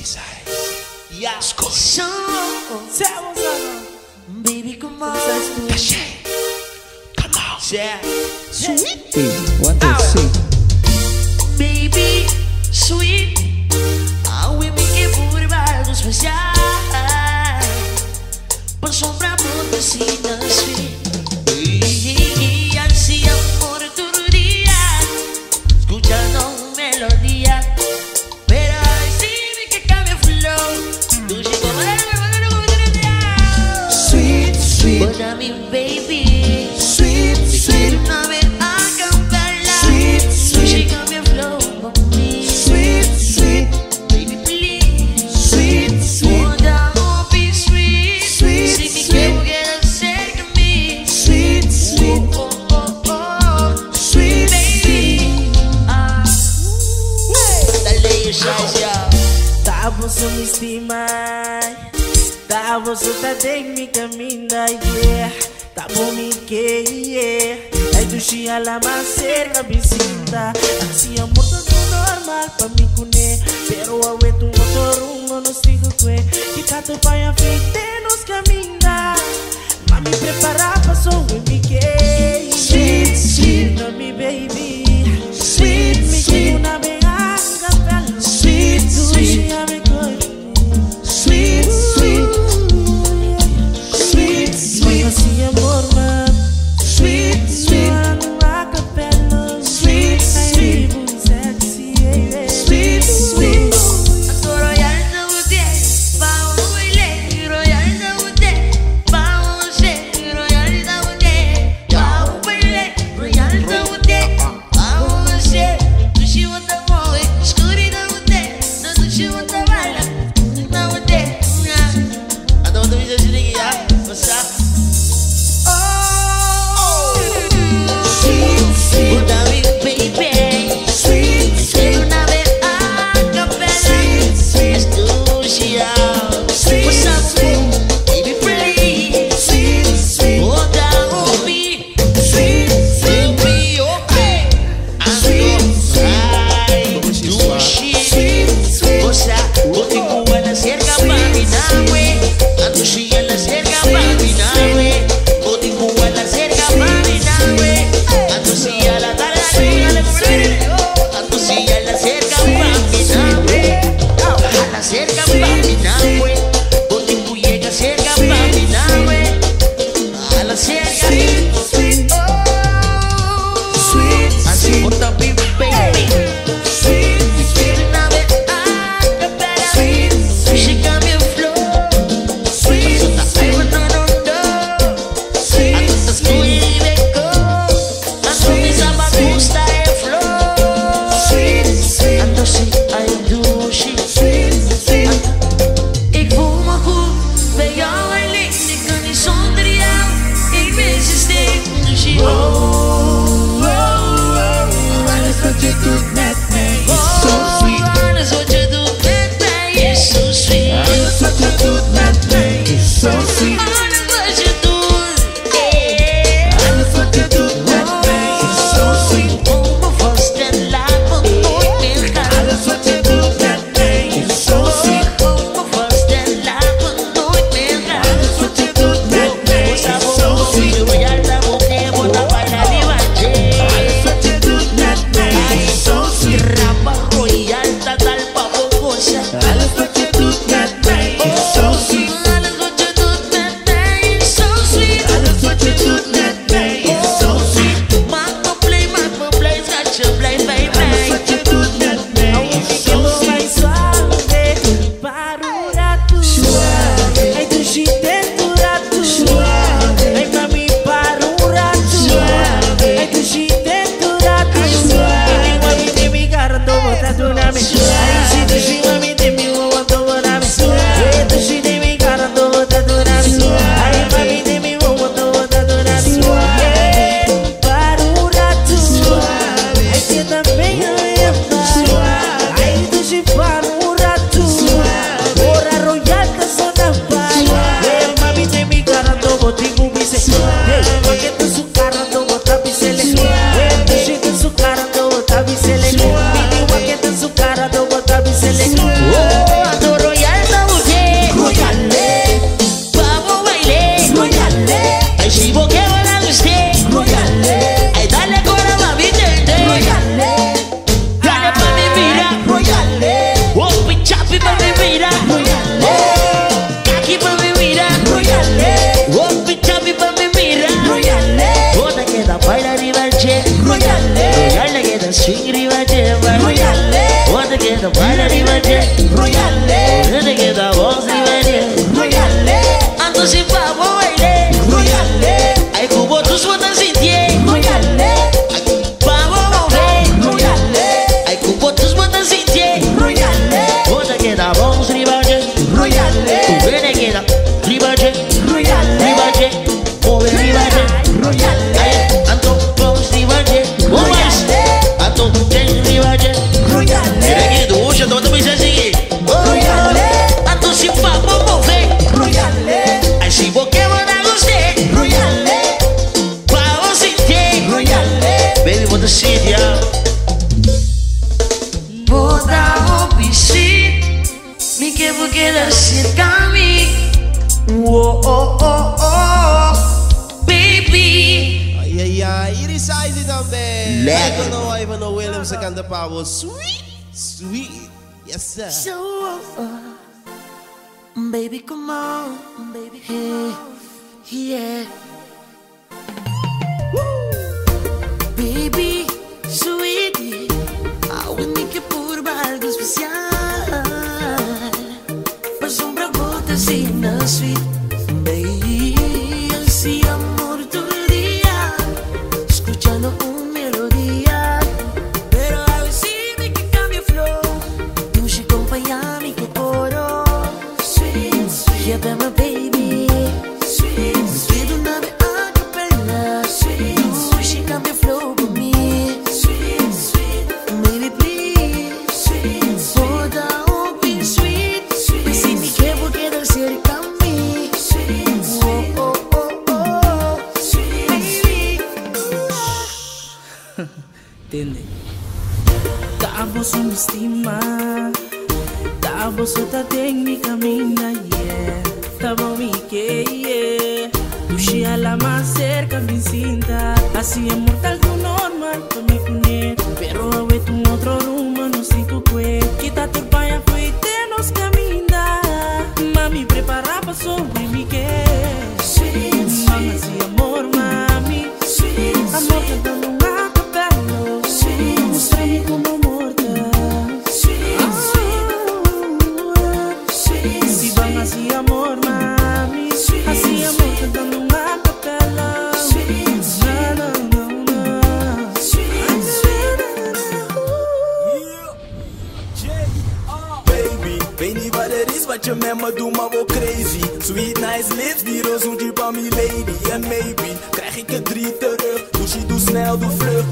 Policiais. E as. Baby, come on. Cachê. Come on. Yeah. Sweet. Hey, what the say? Baby, sweet. Ah, we me que por bairros especiais. Passou pra proteger, não Suta técnica caminha, yeah Tá bom, Mickey, yeah Aí do chia la a visita Assim é tá do normal pra mim cune Pero a ué tu motor um, não sigo cue Que tá tu pai a nos caminha Mami prepara pra som, Mickey, yeah Shit, shit, me baby.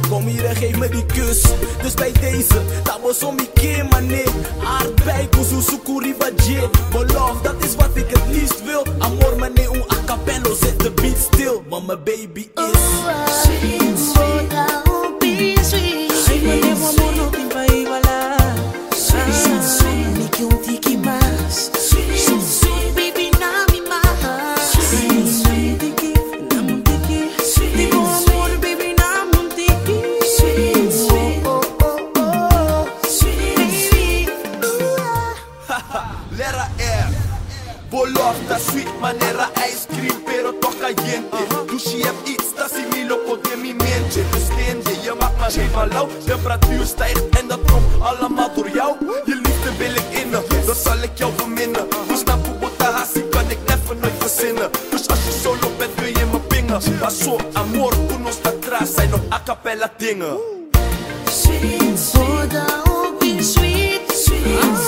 Kom hier en geef me die kus. Dus bij deze, tabosomi kemane. Aardbei, kuzu, sukuri, baje. Beloof, dat is wat ik het liefst wil. Amor, mane, un acapello, zet de beat stil. Want mijn baby is. maar lauw Temperatuur stijgt en dat komt allemaal door jou. Je liefde wil ik innen, dan zal ik jou verminnen. Dus na Bubotahasi kan ik even nooit verzinnen? Dus als je solo bent wil je me pingen. Paso, amor, uno dat atrás, zijn nog a cappella dingen. Sweet, soda, sweet, sweet.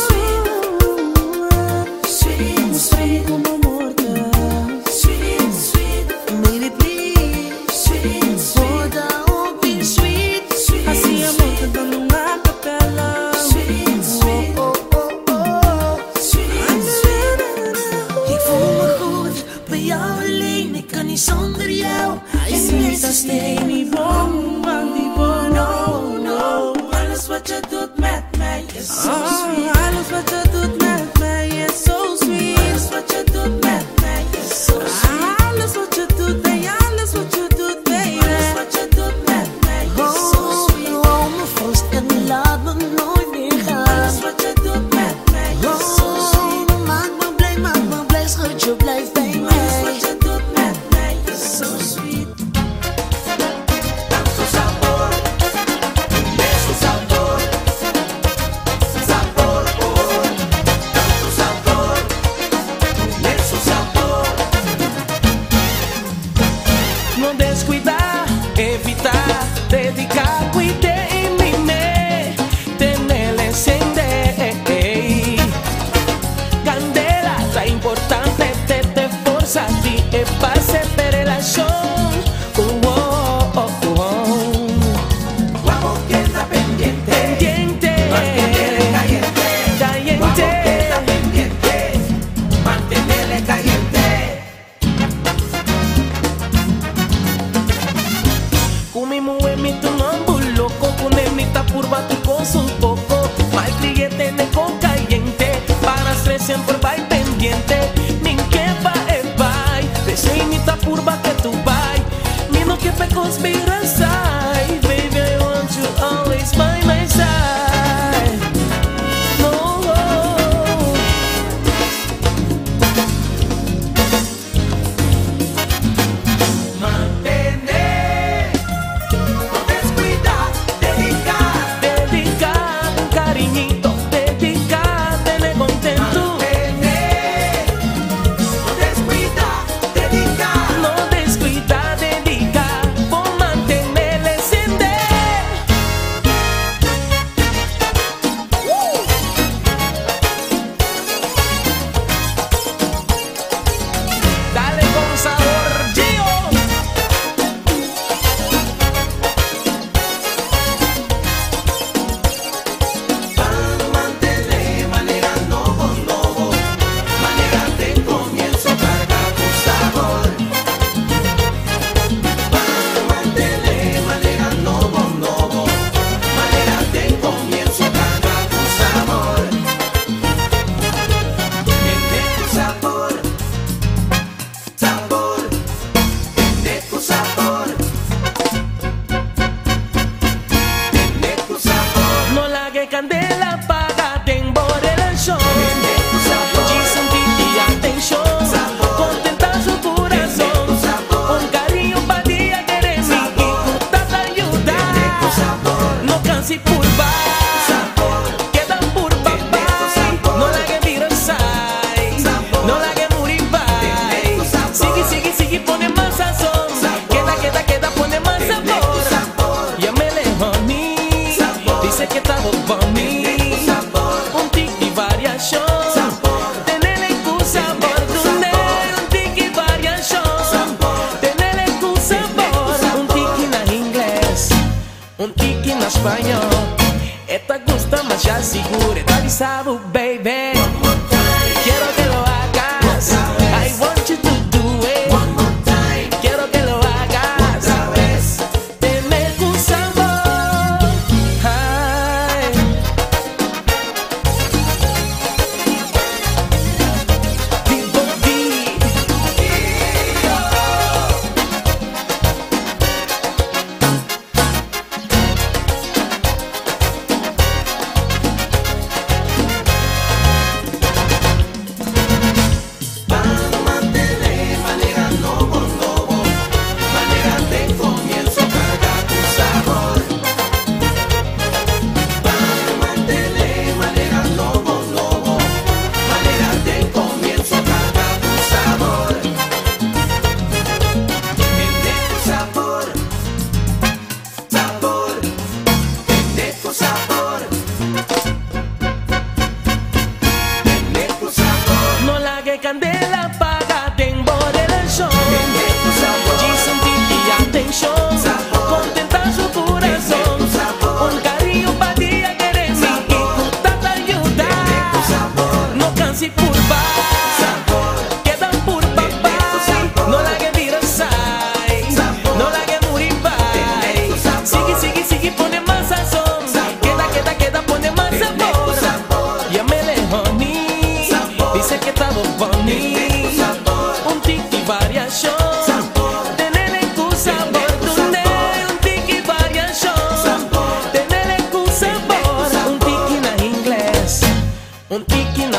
toma, já segura, dá-lhe baby.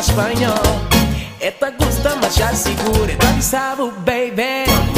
español. Esta gusta más ya seguro, está bizarro, baby.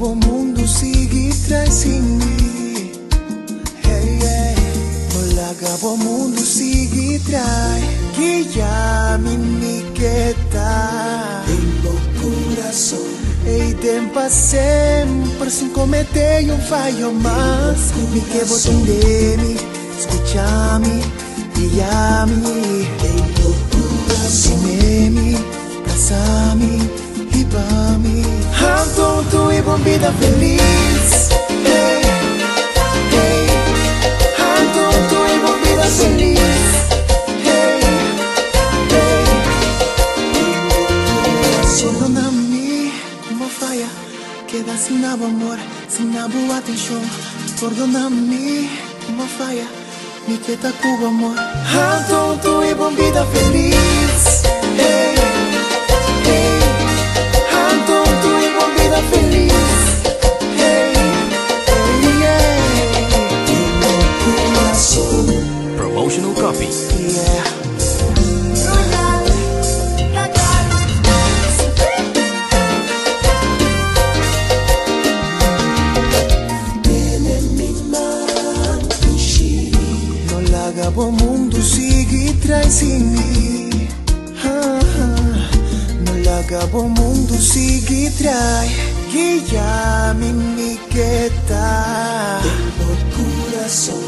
o mundo sigue tras sin mí. Hey, hey. Hola, o mundo sigue tras. Que ya mi miqueta. Tengo corazón. E tempa sempre sem cometer um fallo mais. Me quebo tendemi, escuchame, guiame. Tengo corazón. Sinemi, casame para mí. Alto tuvimos vida feliz. Hey, hey. Alto tuvimos vida feliz. Hey, hey. Solo na mí, mo falla. Queda sin amor, sin abo atención. Perdona mí, mo falla. me que tá com amor. Alto tuvimos bon vida feliz. Hey. Promotional copy. Yeah o mundo sigue mim ah, ah. No larga o mundo sigue traz Guiami Miqueta Tengo corazón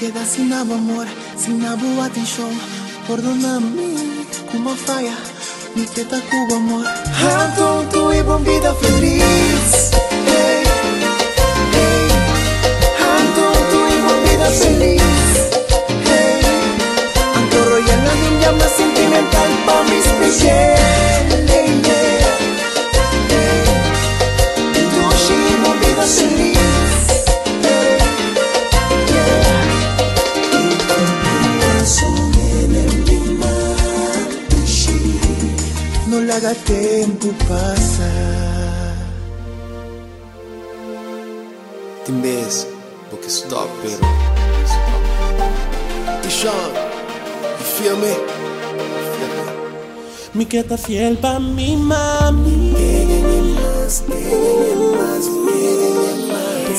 Queda sin nada amor, sin nada atenção Perdona-me uma falha Me queda com amor. Ando tu e bom vida feliz. Ei, ei Ando tu e bom feliz. Ei Ando royal la niña más sentimental Pa' mis especial Haga tempo passar Timbes, porque stop, pero. Tishon, feel me? Mi que tá fiel pa mi mami.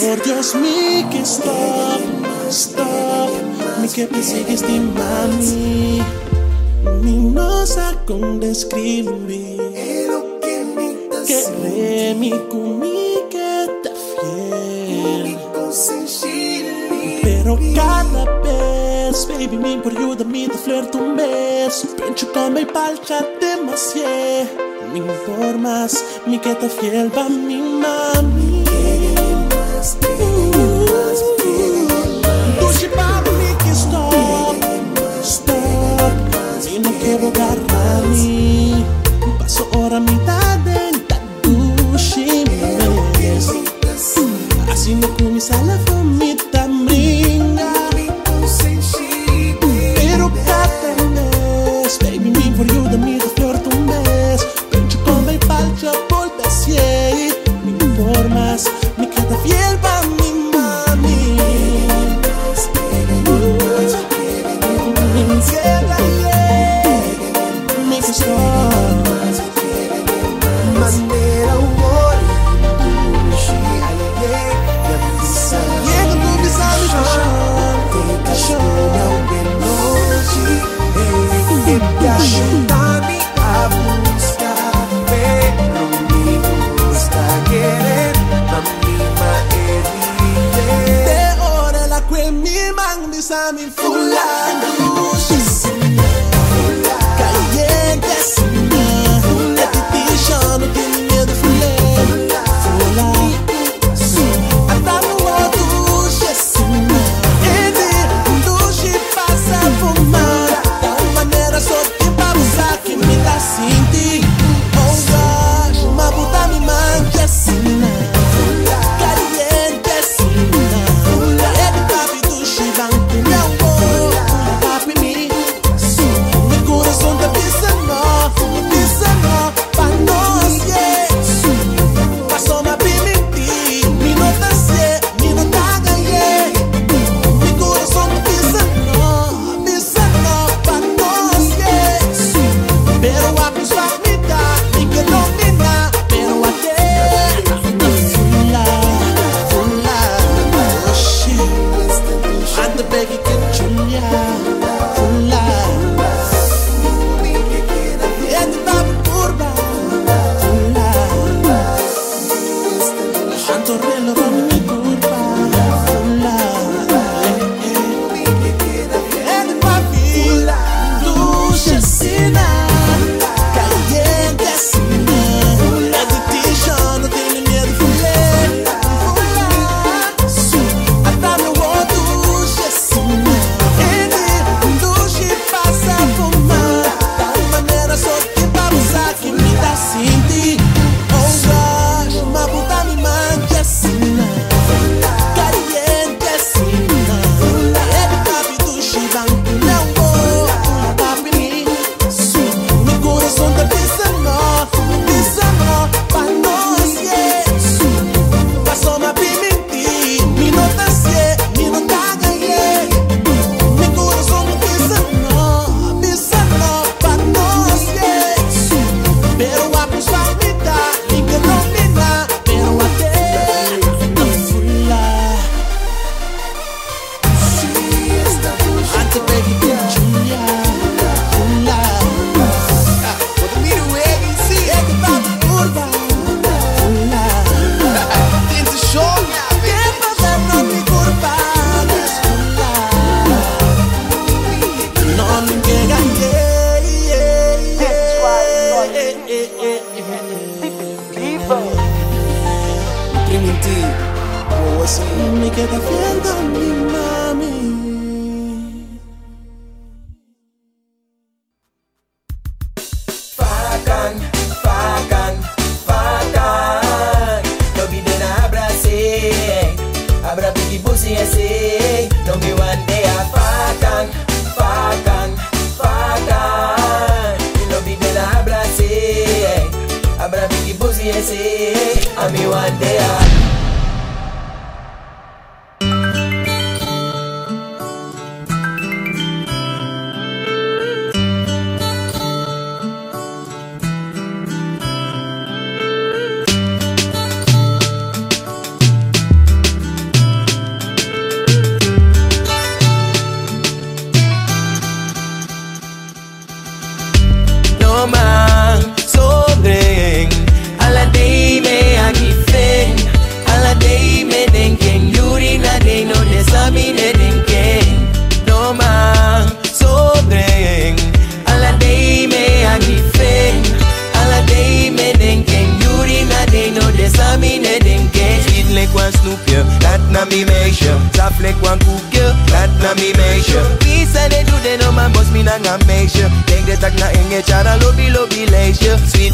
Por Dios, mi que stop, stop. Mi que persigues ti mami. Mi no sa con describir. Que re mi que tá fiel. Pero cada vez, baby, me ajuda me a flirtar un beso. Pencho como el palcha demasiado. Me informas, mi que tá fiel pa mi mami. 你。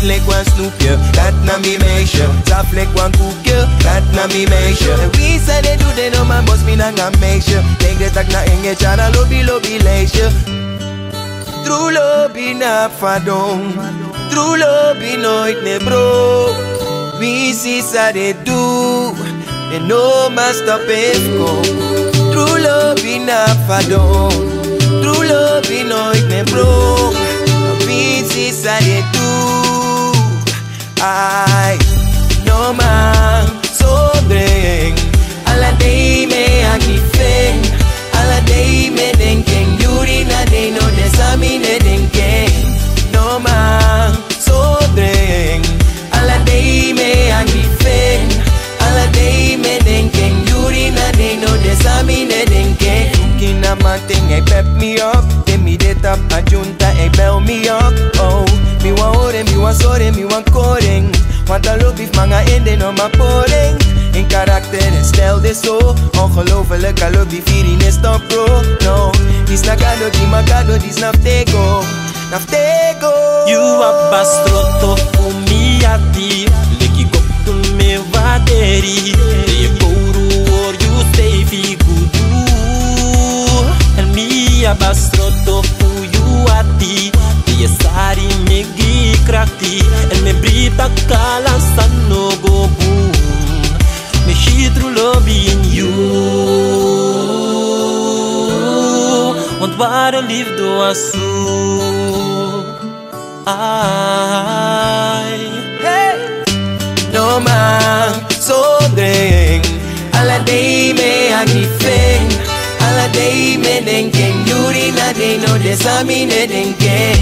Catholic one snoop you, that na me measure. One cook you, that na me measure. We say they do, they know Man, boss me na gonna measure. Take the tag na inge chana lobby lobby leisure. True love in fadong, true love in oit ne bro. We see sa they do, and no it pefko. True love in fadong true love, you know it broke. This is they do. Ay No man so dring Alla day me agifeng Alla day me denken Yuri na day no desami ne denken No man so dring Alla day me agifeng Alla day me denken Yuri na day no desami ne denken Looking at my thing, hij pep me up Me dit up, a junta, hij bel me up Oh, me wan horen, me wan soren, me wan koring Want dan loop ik manga in no ma poring In karakter en stijl dit zo. Ongelooflijk, al loop die viering is top pro. No, die snagado, die magado, die snap tego Naftego You a bastroto fumiati Leki koptu me vaderi. Ye kouru or you stay figudu El mi a bastroto fu you ati Kari megi krakti El me brita kala sano go boom Me hitru lobby in you Want ware lief do asu. Ai. Hey. No man so dreng. Alla day me agnifeng Alla day me denken Yuri na day no desamine denken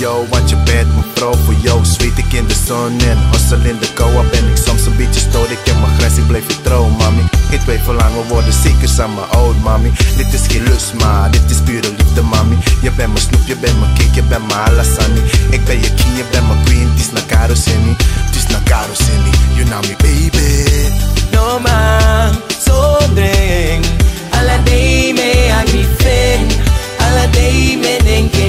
jou, want je bent mijn vrouw voor jou. Zweet ik in de zon en hustle in de kou. Ben ik soms een beetje stoot, ik heb mijn grens, ik blijf je trouw, mami. playfullan och var det säkert samma old mommy. Lite skillusma, lite spyr och lite mami Jag bär mig snopp, jag bär mig kick, jag bär mig alla sunny Jag bär jag king, jag bär mig green, du snackar och ser mig Du snackar och ser mig, you know me baby. No man, så dräng Alla dig med agnifen Alla dig med den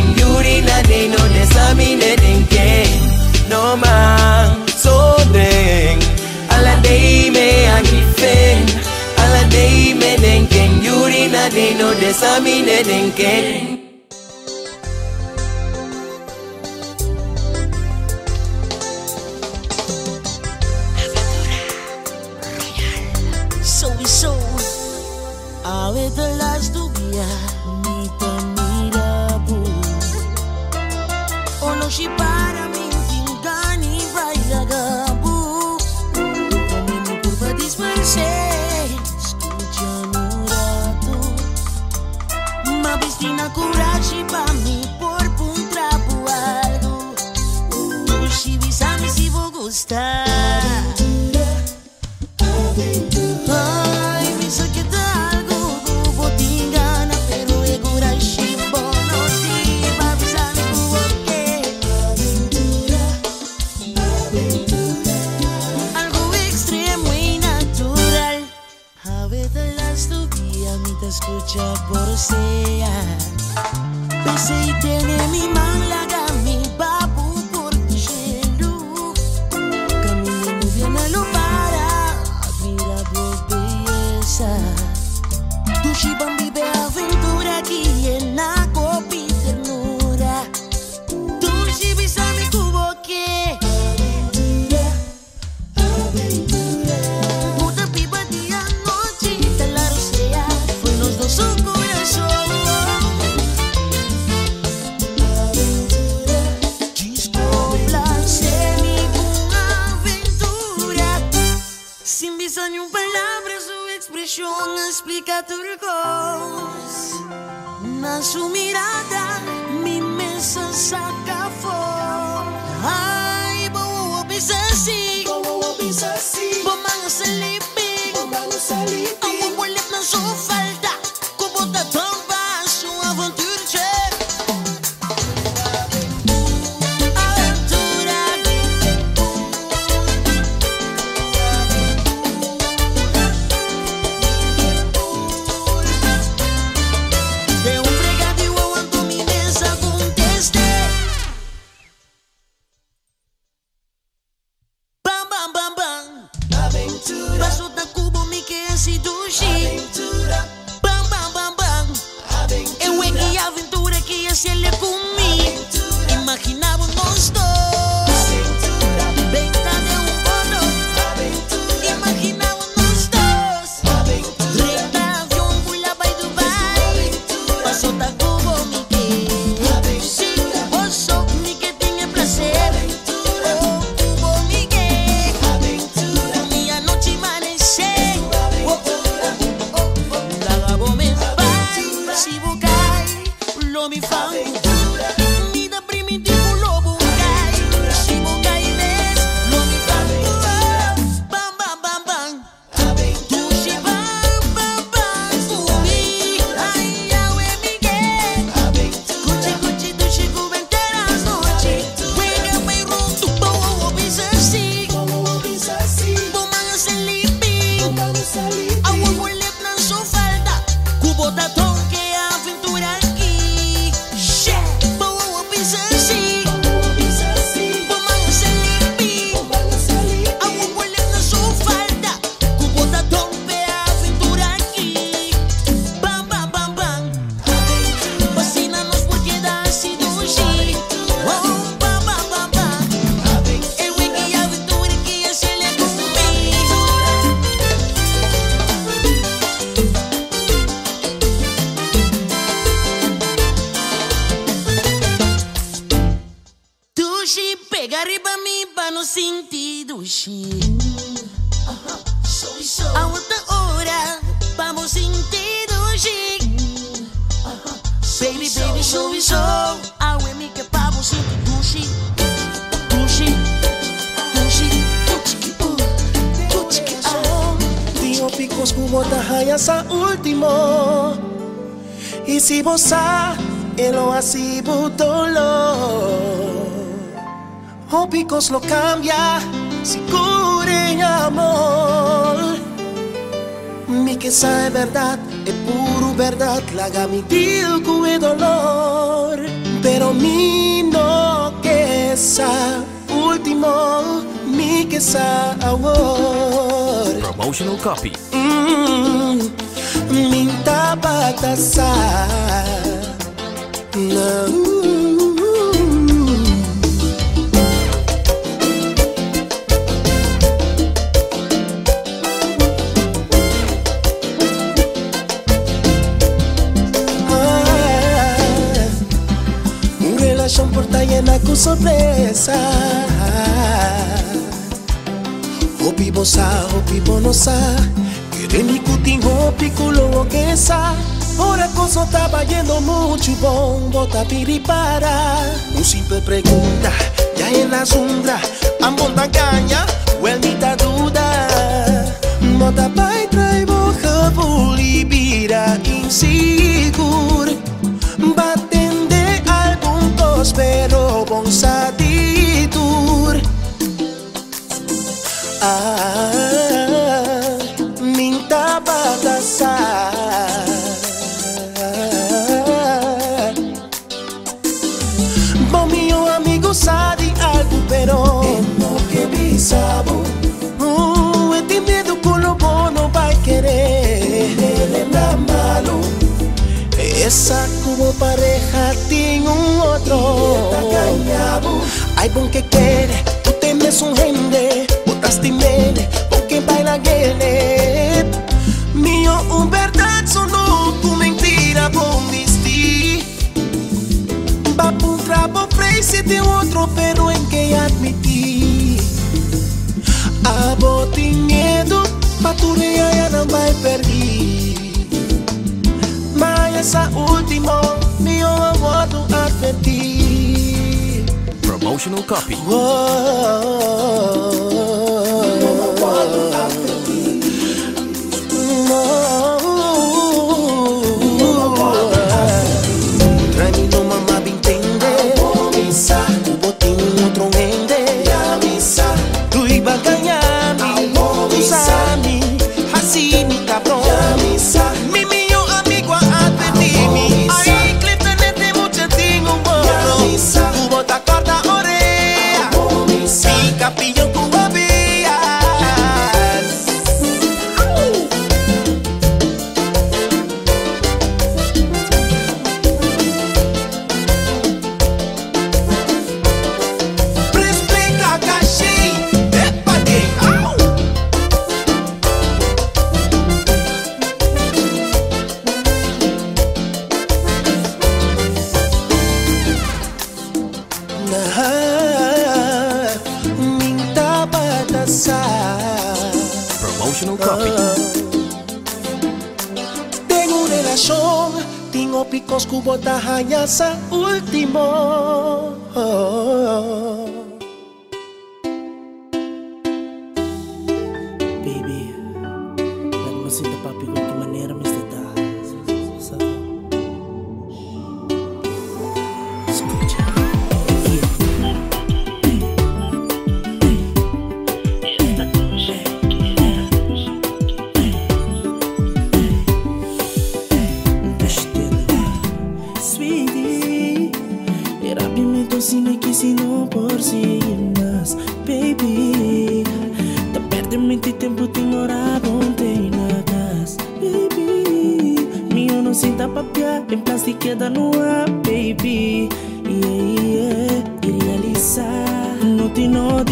Yuri na day no desami ne denken Sowieso Awetalas tu dia Nita mirabu Ono si time. cos lo cambia amor. Mi che sa verdad, è puro verdad la Lagami dio cui dolor. Pero mi no che sa Último, mi che sa amor. Promotional copy. Mm, Minta batasa no. lasciò un portagliena con sorpresa. Hopi bosa, hopi bonosa Quere mi cutin hopi culo sa. Ora cosa estaba yendo mucho bombo tapiripara Un simple pregunta, ya en la sombra Ambonda caña, huelmita duda. Mota pai traibo, jabulibira inseguro spero bonsa ditur ah, Minta batasa Bom mio amigo sabe algo pero Tengo que pisar Esa como pareja tiene un otro. Hay bon que quiere, tú temes un gente Botas timene, porque baila gene Mío un verdad sonó tu mentira bon misti. Va un trapo frente de otro pero en que admití. Abo miedo, pa tu real ya no vai perder esa último mío amado a ti. Promotional copy. Oh, oh, oh, Quem pensa e queda no ar, baby. Yeah, yeah. E realizar. No te no,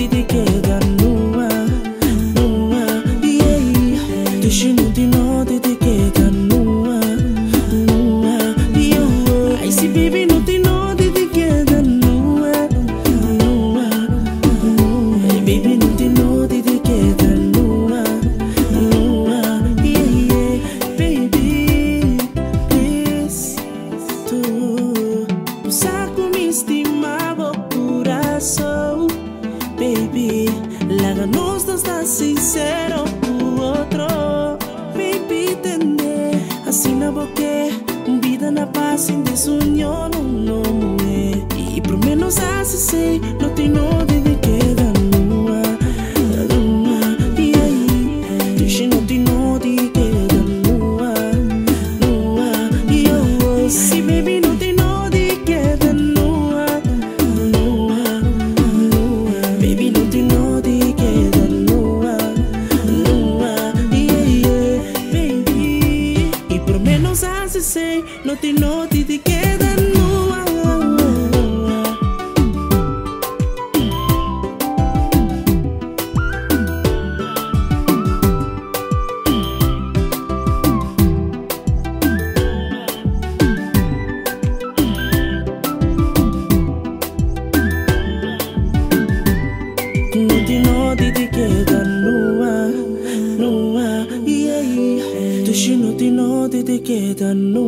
ತನ್ನೂ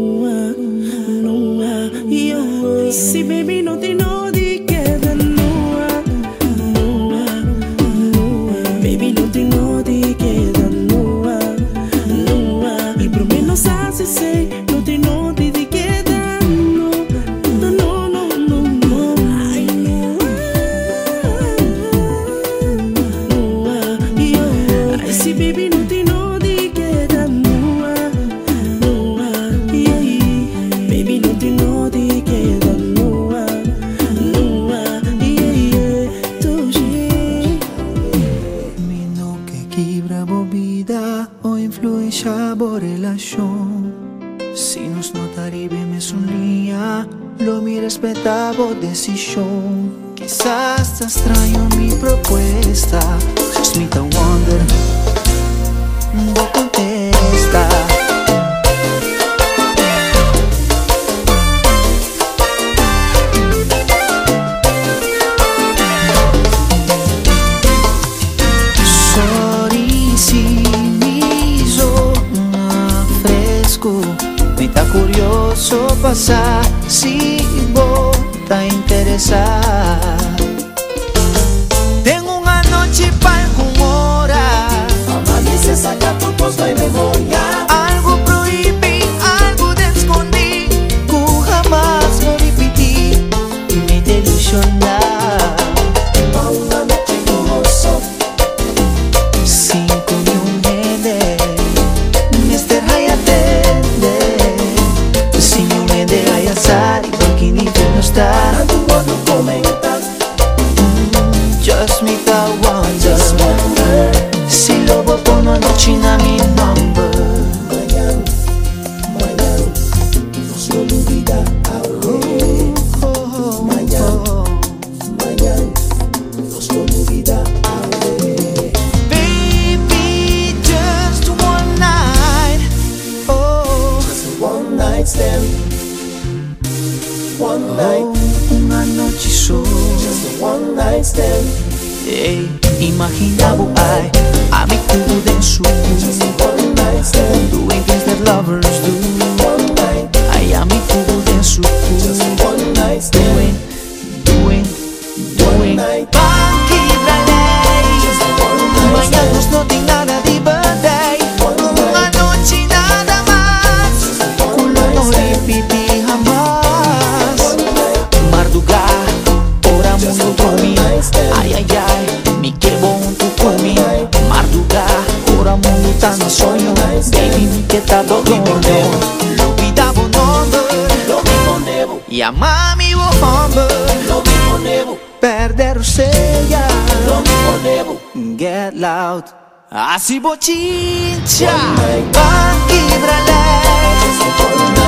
si bociccia,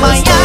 ma chi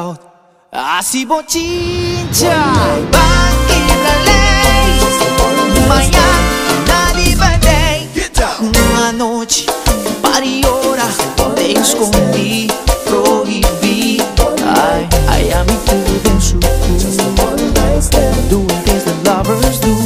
out. Así bochincha, banqueta mañana libertei. Uma noite, pare hora, te escondi, proibi. I, I am including su. Doing things that lovers do.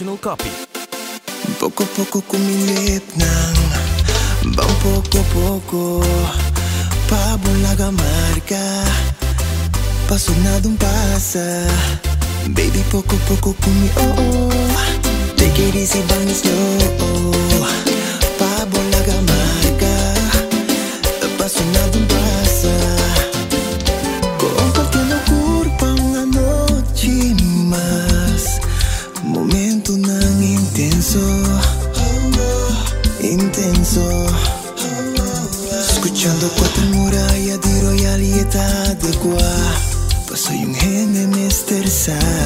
Original Copy. Poco a poco a ng bang poco-poco Pabulaga marka um pasa Baby, poco-poco kumi-oo -oh. Take it easy, bang slow -oh.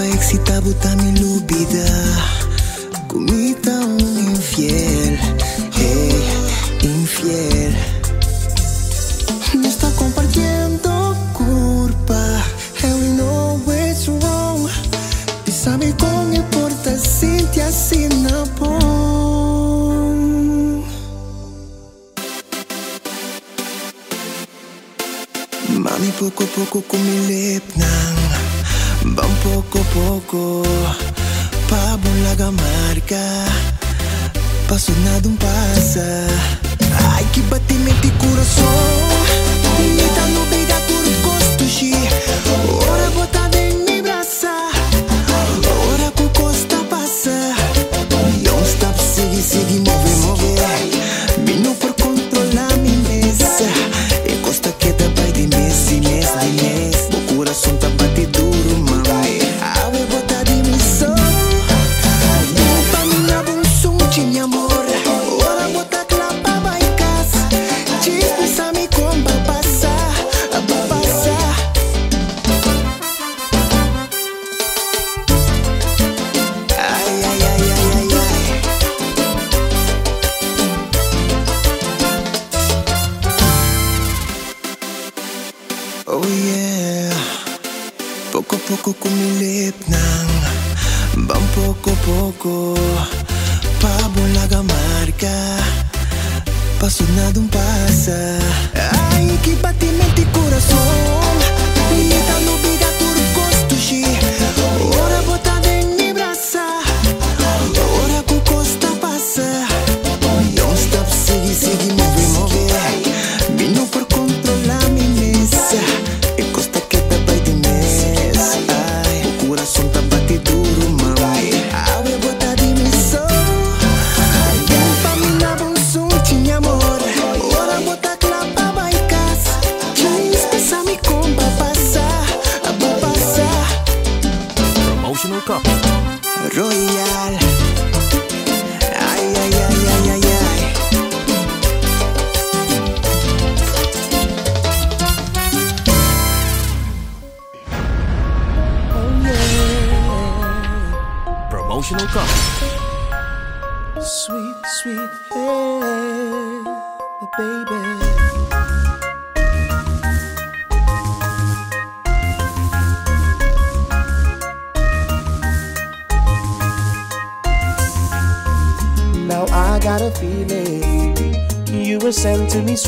na mi culpa excitabo ta mi lubida Kumita un infiel Hey, infiel. No está compartiendo culpa And we know it's wrong E sabe como importa sinti assim na bom Mami poco a poco con mi lip poco. Pabon laga marca Passo nada um passa Ai que batimento de coração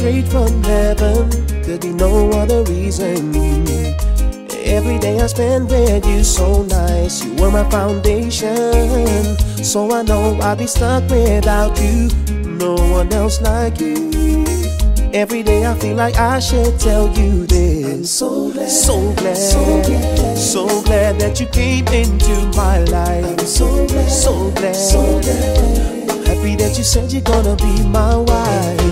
straight from heaven. Could be no other reason. Every day I spend with you so nice. You were my foundation. So I know I'll be stuck without you. No one else like you. Every day I feel like I should tell you this. I'm so glad, so glad, so glad, so glad that you came into my life. I'm so glad, so glad, so glad. I'm happy that you said you're gonna be my wife.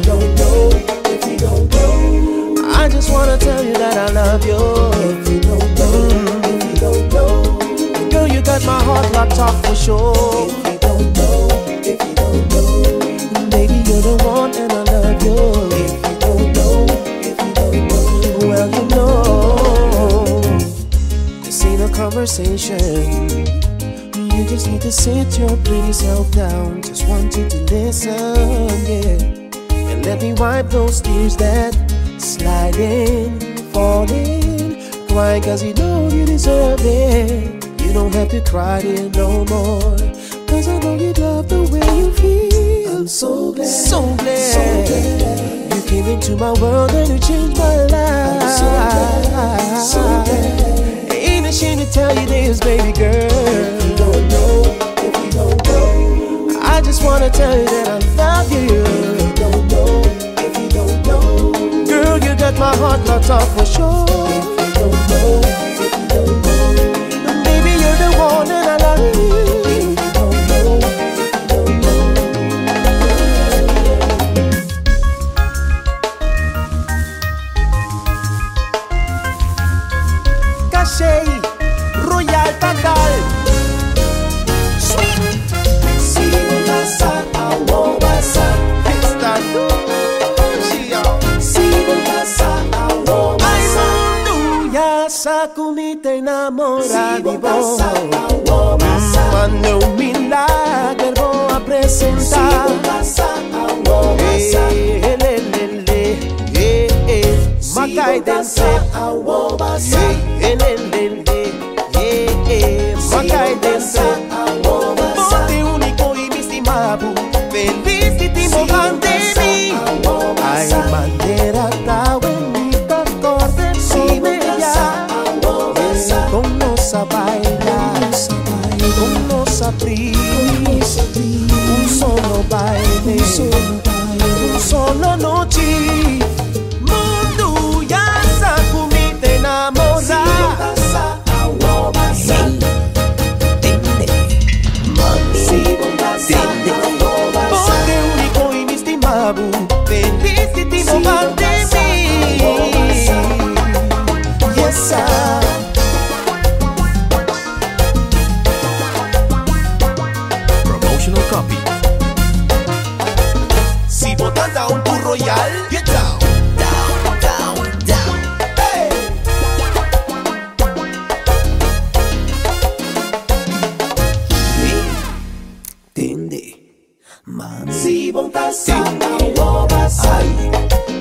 Know, I just wanna tell you that I love you. If you don't know, if you don't know, girl, you got my heart locked off for sure. If you don't know, if you don't know, baby, you're the one and I love you. If you don't know, if you don't know, well, you know, this ain't a conversation. You just need to sit your pretty self down. Just want you to listen, yeah. Let me wipe those tears that sliding, falling. Cry cause you know you deserve it. You don't have to cry here no more. Cause I know you love the way you feel. I'm so glad, so glad, so glad. You came into my world and you changed my life. I'm so glad, so glad. Ain't ashamed to tell you this, baby girl. If you don't know, if you don't know, I just wanna tell you that I love you. my heart locked off for sure. Sibong tasanang wabasan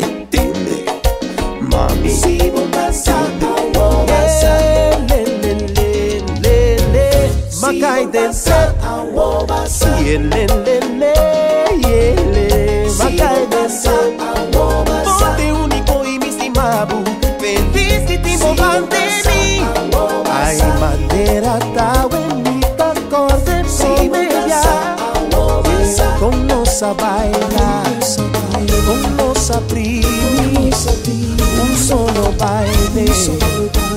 Itindi Mami Sibong tasanang wabasan Lelelelelele Makay din sa awabasan Lelelelelele moça baila, Com moça primi, um solo baile.